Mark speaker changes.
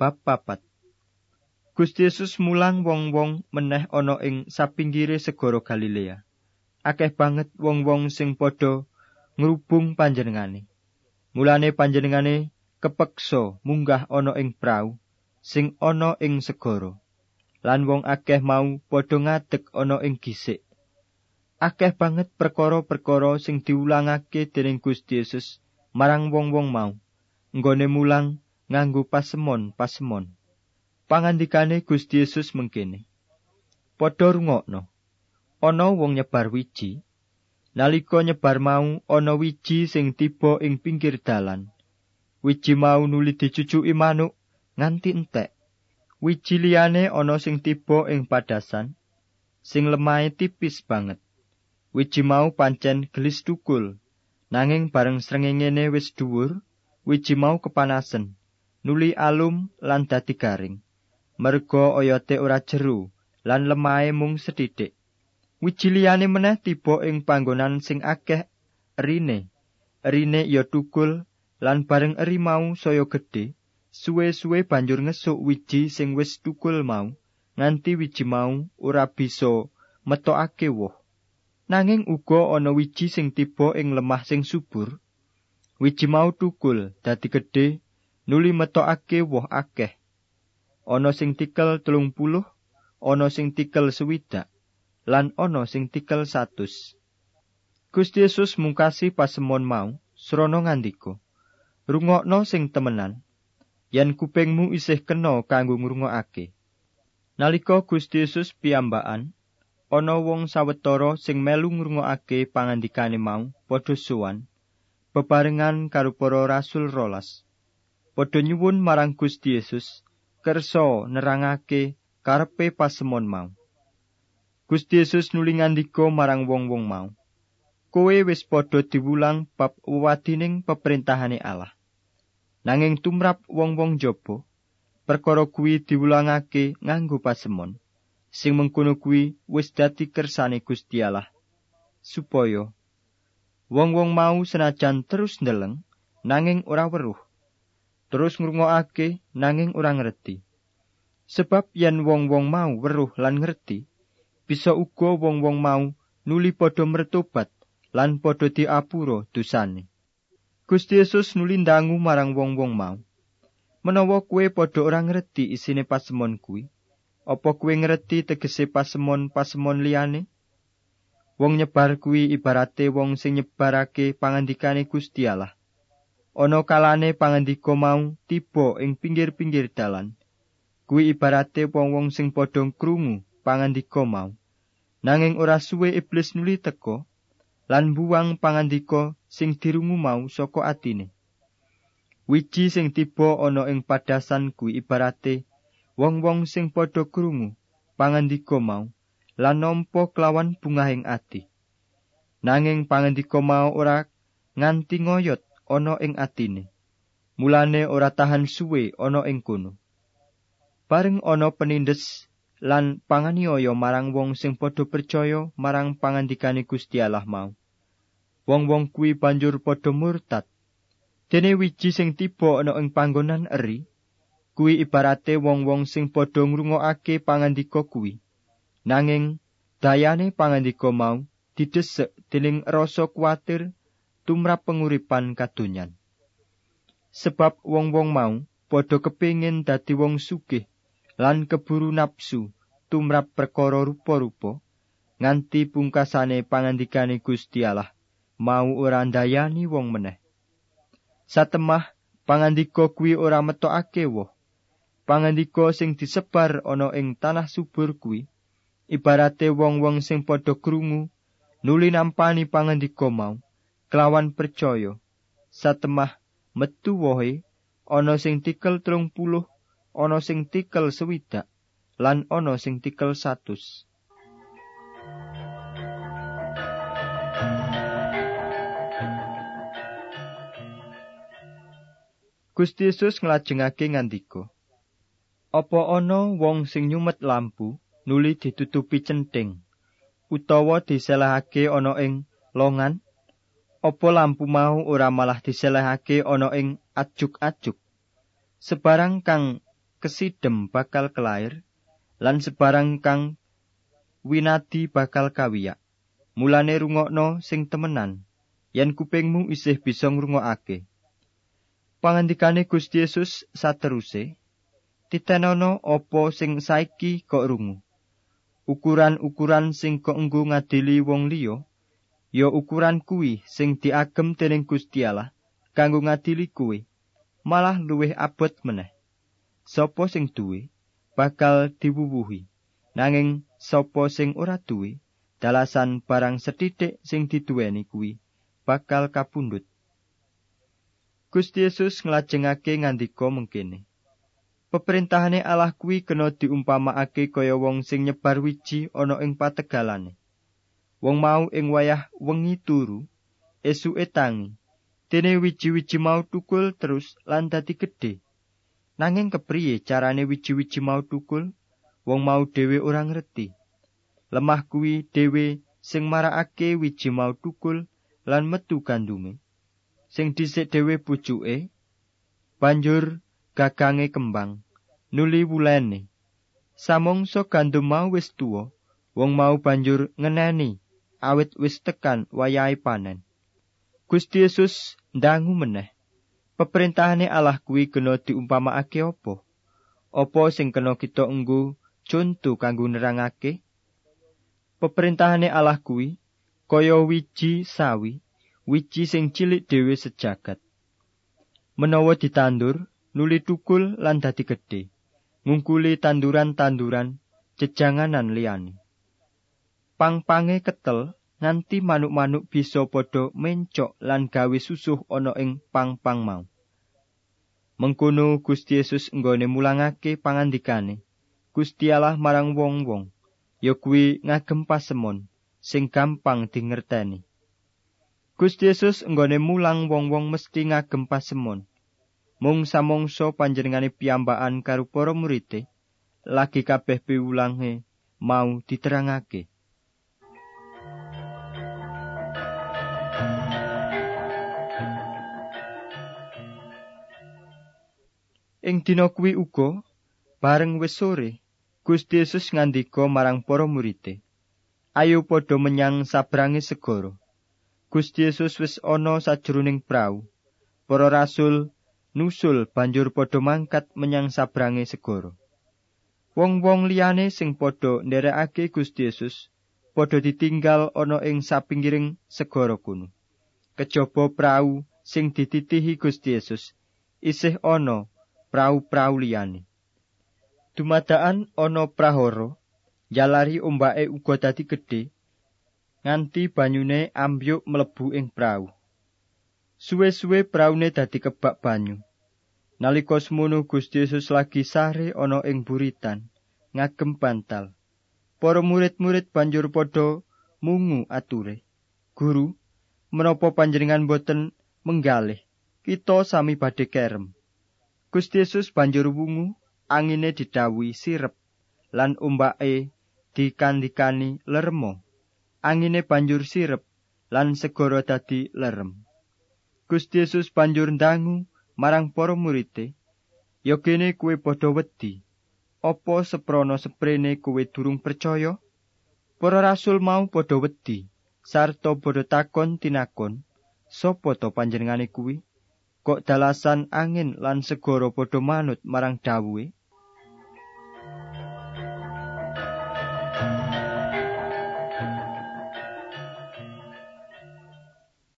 Speaker 1: Bab papat Gusti Yesus mulang wong-wong meneh ana ing sapinggire segara Galilea. Akeh banget wong-wong sing padha ngrubung panjenengane. Mulane panjenengane kepeksa munggah ana ing prau sing ana ing segara. Lan wong akeh mau padha ngadeg ana ing gisik. Akeh banget perkara-perkara sing diulangake dening Gusti Yesus marang wong-wong mau. Nggone mulang nganggo pasemon-pasemon. Pangandikane Gusti Yesus mengkene. Padha rungokno. Ana wong nyebar wiji. Nalika nyebar mau ana wiji sing tiba ing pinggir dalan. Wiji mau nuli dicucuki manuk nganti entek. Wiji liyane ana sing tiba ing padasan sing lemahe tipis banget. Wiji mau pancen gelis tukul. Nanging bareng srengengene wis dhuwur, wiji mau kepanasen. Nuli alum lan dadi garing. Merga oyote ora jeru lan lemahe mung sethithik. Wiji liyane meneh tiba ing panggonan sing akeh rine. Rine ya tukul lan bareng eri mau saya gedhe, suwe-suwe banjur ngesuk wiji sing wis tukul mau, nganti wiji mau ora bisa metokake woh. Nanging uga ana wiji sing tiba ing lemah sing subur. Wiji mau tukul dadi gedhe nuli metokake woh akeh. Ana sing tikel telung puluh, ana sing tikel sewidak, lan ana sing tikel satus. Gusti Yesus mungkasi pasemon mau, srana ngandika, Rungokno sing temenan, yen kupingmu isih kena kanggo ngrungokake. Nalika Gusti Yesus piyambakan, ana wong sawetara sing melu ngrungokake pangandikane mau padha suwan, bebarengan karo para rasul rolas. Padha nyuwun marang Gusti Yesus kersa nerangake karepe pasemon mau. Gusti Yesus nuli ngandika marang wong-wong mau. Kowe wis padha diwulang bab wadining peperintahane Allah. Nanging tumrap wong-wong jaba, perkara kuwi diwulangake nganggo pasemon. Sing mengkono kuwi wis dadi kersane Gusti Allah supaya wong-wong mau senajan terus ndeleng nanging ora weruh terus ngrungokake nanging ora ngerti. Sebab yen wong-wong mau weruh lan ngerti, bisa uga wong-wong mau nuli padha mertobat lan padha diapura dosane. Gusti Yesus nuli ndangu marang wong-wong mau. Menawa kue padha ora ngerti isine pasemon kuwi, apa kue ngerti tegese pasemon-pasemon liyane? Wong nyebar kuwi ibarate wong sing nyebarake pangandikane Gusti Allah. Ana kalane pangandika mau tiba ing pinggir-pinggir dalan. Kuwi ibarate wong-wong sing padha krungu pangandika mau. Nanging ora suwe iblis nuli teka lan buang pangandika sing dirungu mau saka atine. Wiji sing tiba ana ing padasan kuwi ibarate wong-wong sing padha krungu pangandika mau lan nampa kelawan bungahing ati. Nanging pangandika mau ora nganti ngoyot ana ing atine. Mulane ora tahan suwe ana ing kono. Bareng ana penindes lan panganiaya marang wong sing padha percaya marang pangandikane Gusti Allah mau. Wong-wong kuwi banjur padha murtad. Dene wiji sing tiba ana ing panggonan eri, kuwi ibarate wong-wong sing padha ngrungokake pangandika kuwi. Nanging dayane pangandika mau didesek dening rasa kuwatir tumrap penguripan kadonyan. Sebab wong-wong mau padha kepingin dadi wong sugih lan keburu nafsu tumrap perkara rupa-rupa nganti pungkasane pangandikane Gusti Allah mau ora ndayani wong meneh. Satemah pangandika kuwi ora metokake woh. Pangandika sing disebar ana ing tanah subur kuwi ibarate wong-wong sing padha krungu nuli nampani pangandika mau. Kelawan percaya. Satemah metu wohe ana sing tikel telung puluh ana sing tikel sewidak lan ana sing tikel satus. Gusti Yesus nglajengake ngandika Apa ana wong sing nyumet lampu nuli ditutupi centing utawa diselahake ana ing longan Opo lampu mau ora malah diselehake ana ing ajuk-ajuk. Sebarang kang kesidem bakal kelair lan sebarang kang winadi bakal kawiyak. Mulane rungokno sing temenan yen kupingmu isih bisa ngrungokake. Pangandikane Gusti Yesus sateruse titenono apa sing saiki kok rungu. Ukuran-ukuran sing kok enggo ngadili wong liya ya ukuran kuwi sing diagem dening Gusti Allah kanggo ngadili kuwi malah luwih abot meneh. Sopo sing duwe bakal diwuwuhi. Nanging sapa sing ora duwe dalasan barang sethithik sing diduweni kuwi bakal kapundhut. Gusti Yesus nglajengake ngandika mengkene. Peperintahane Allah kuwi kena diumpamakake kaya wong sing nyebar wiji ana ing pategalane. Wong mau ing wayah wengi turu, esuke tangi. Dene wiji-wiji mau tukul terus lan dadi gedhe. Nanging kepriye carane wiji-wiji mau tukul? Wong mau dhewe ora ngerti. Lemah kuwi dhewe sing marakake wiji mau tukul lan metu gandume. Sing dhisik dhewe pucuke banjur gagange kembang nuli wulene. Samongso gandum mau wis tuwa, wong mau banjur ngeneni awit wis tekan wayahe panen. Gusti Yesus ndangu meneh Peperintahane Allah kuwi kena diumpamakake apa? Apa sing kena kita enggo conto kanggo nerangake? Peperintahane Allah kuwi kaya wiji sawi, wiji sing cilik dhewe sejagat. Menawa ditandur, nuli tukul lan dadi gedhe, ngungkuli tanduran-tanduran jejanganan liyane. Pang-pange ketel nganti manuk-manuk bisa padha mencok lan gawe susuh ana ing pang-pang mau. Mengkono Gusti Yesus nggone mulangake pangandikane. Gusti Allah marang wong-wong, ya kuwi ngagem pasemon sing gampang dingerteni. Gusti Yesus nggone mulang wong-wong mesti ngagem pasemon. Mung samongso panjenengane piyambakan karo para murid lagi kabeh piwulange mau diterangake. Ing dina kuwi uga bareng wis sore Gusti Yesus ngandika marang para murid Ayo padha menyang sabrange segara. Gusti Yesus wis ana sajroning prau. Para rasul nusul banjur padha mangkat menyang sabrange segara. Wong-wong liyane sing padha nderekake Gusti Yesus padha ditinggal ana ing sapinggiring segara kuno. Kejaba prau sing dititihi Gusti Yesus isih ana prau-prau liyane. Dumadaan ana prahara, jalari ombake uga dadi gedhe, nganti banyune ambyuk mlebu ing prau. Suwe-suwe praune dadi kebak banyu. Nalika semono Gusti Yesus lagi sare ana ing buritan, ngagem bantal. Para murid-murid banjur padha mungu ature. Guru, menapa panjenengan boten menggalih? Kita sami badhe kerem. Gusti Yesus banjur wungu, angine didhawuhi sirep lan ombake dikandikani lermo. Angine banjur sirep lan segara dadi lerem. Gusti Yesus banjur ndangu marang para murid-e, "Ya kene kuwe padha wedi. Apa seprono seprene kuwe durung percaya?" Para rasul mau padha wedi, sarta padha takon tinakon, "Sopo to panjenengane kuwi?" Kok dalasan angin lan segara padha manut marang dawuhe